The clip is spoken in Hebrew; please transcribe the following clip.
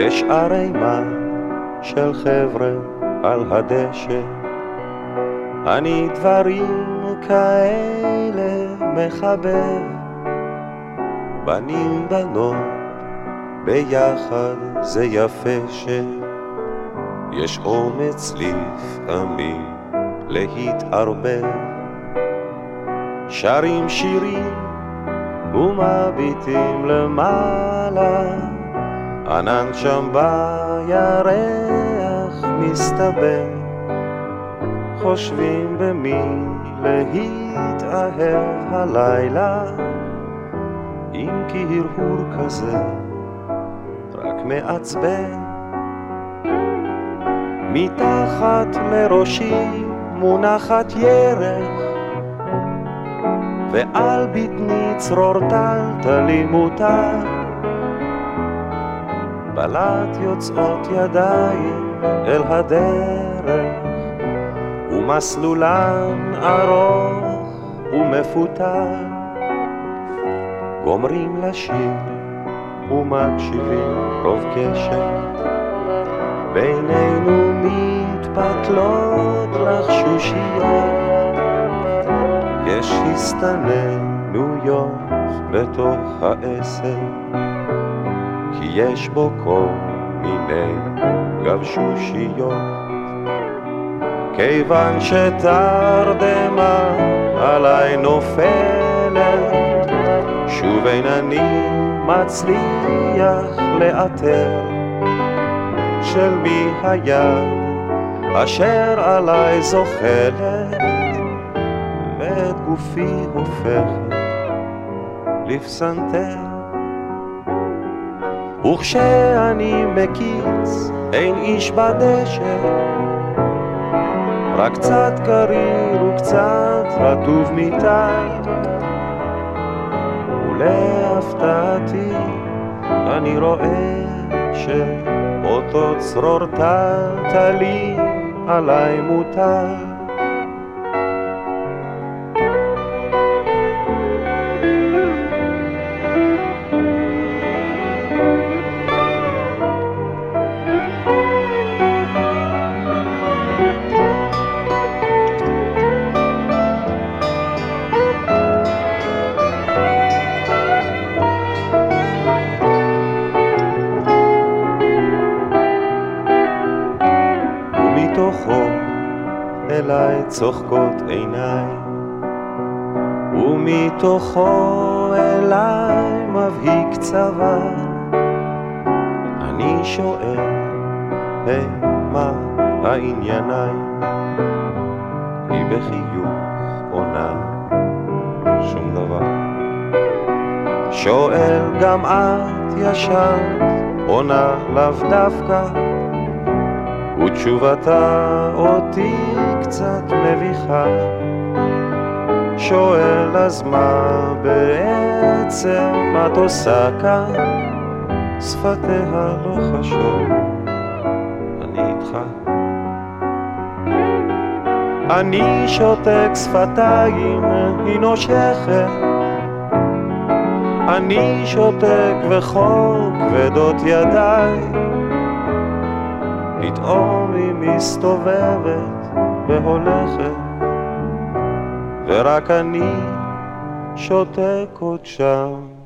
יש ערימה של חבר'ה על הדשא, אני דברים כאלה מחבב, בנים בנות ביחד זה יפה שיש אומץ לפעמים להתערבב, שרים שירים ומביטים למעלה, ענן שם בירח מסתבר, חושבים במי להתאהב הלילה, אם כי הרהור כזה רק מעצבן. מתחת לראשי מונחת ירך ועל בטני צרור טלטלי מותר. בלט יוצאות ידיים אל הדרך, ומסלולן ארוך ומפותל. גומרים לשיר ומקשיבים רוב קשת, בינינו מתפתלות לחשושיות. יש הסתננויות בתוך העסק, כי יש בו כל מיני גבשושיות. כיוון שתרדמה עליי נופלת, שוב אין אני מצליח לאתר של מי היד אשר עליי זוחלת. ואת גופי הופכת לפסנתר. וכשאני מקיץ אין איש בדשא, רק קצת קריר וקצת רטוב מטל. ולהפתעתי אני רואה שאותו צרור טלטלי עליי מוטל. אליי צוחקות עיניים, ומתוכו אליי מבהיק צבא. אני שואל, היי, מה הענייניים? היא בחיוך עונה, שום דבר. שואל גם את ישנת, עונה לאו דווקא. ותשובתה אותי קצת מביכה. שואל אז מה בעצם את עושה כאן? שפתיה לא חשוב, אני איתך. אני שותק שפתיים, היא נושכת. אני שותק וכל כבדות ידיי. פתאום היא מסתובבת והולכת, ורק אני שותק עוד שם.